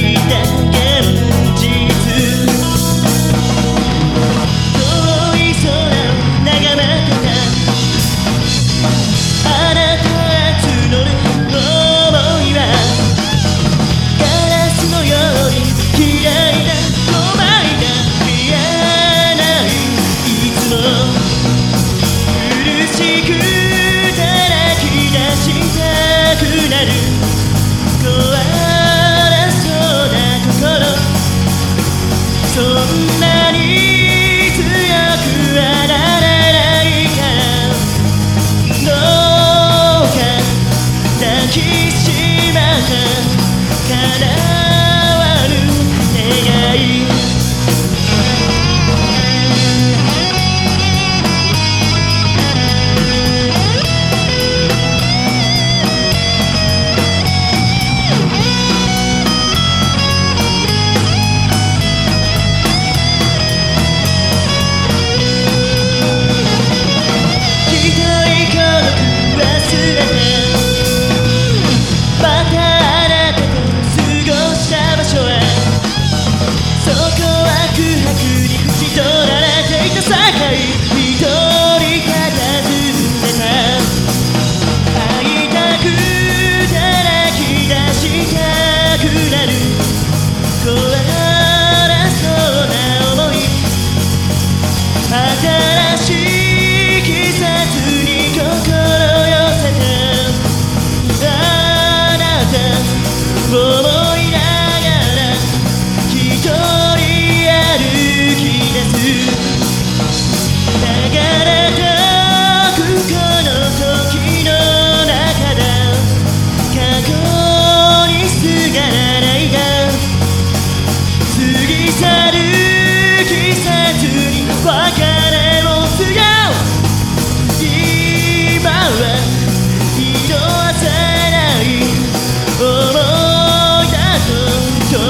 again から空白に縁取られていた世界。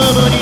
nobody